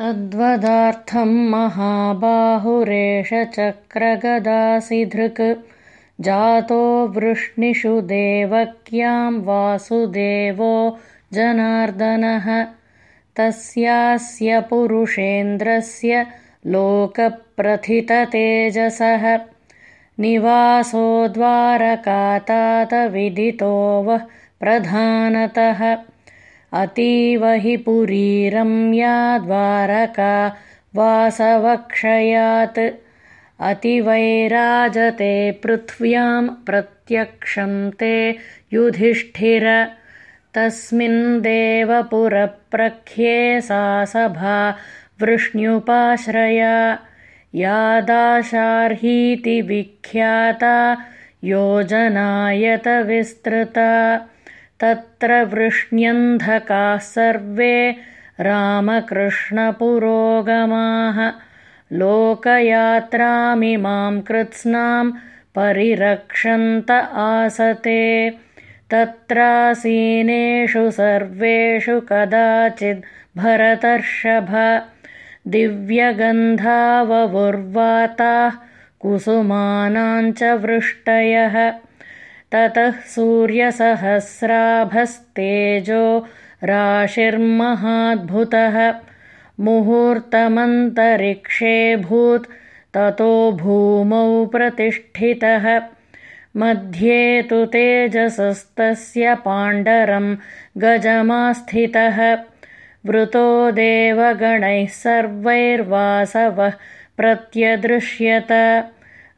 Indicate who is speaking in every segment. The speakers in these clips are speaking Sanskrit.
Speaker 1: तद्वदार्थं महाबाहुरेष चक्रगदासिधृक् जातो वृष्णिषु देवक्यां वासुदेवो जनार्दनः। तस्यास्य पुरुषेन्द्रस्य लोकप्रथिततेजसः। निवासो द्वारकातातविदितो वः प्रधानतः अतीव हि पुरीरम्या द्वारका वासवक्षयात्। अतिवैराजते पृथ्व्यां प्रत्यक्षं ते युधिष्ठिर। तस्मिन् देवपुरप्रख्ये सा सभा वृष्ण्युपाश्रया यादाशार्हीति विख्याता योजनायतविस्तृता तत्र वृष्ण्यन्धकाः सर्वे रामकृष्णपुरोगमाः। लोकयात्रामिमां कृत्स्नां परिरक्षन्त आसते। तत्रासीनेषु सर्वेषु कदाचिद्भरतर्षभ दिव्यगन्धाववुर्वाताः कुसुमानाञ्च वृष्टयः ततः सूर्यसहस्राभस्तेजो राशिर्महाद्भुतः मुहूर्तमन्तरिक्षेऽभूत् ततो भूमौ प्रतिष्ठितः। मध्ये तु तेजसस्तस्य पाण्डरं गजमास्थितः। वृतो देवगणैः सर्वैर्वासवः प्रत्यदृश्यत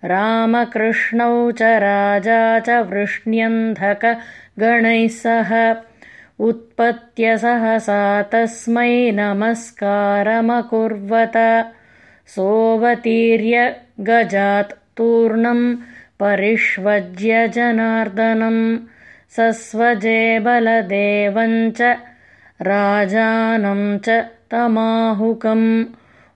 Speaker 1: रामकृष्णौ च राजा च वृष्ण्यन्धकगणैः सह। उत्पत्य सहसा तस्मै नमस्कारमकुर्वत। सोऽवतीर्य गजात् तूर्णं परिष्वज्य जनार्दनं सस्वजेबलदेवं च राजानं च तमाहुकम्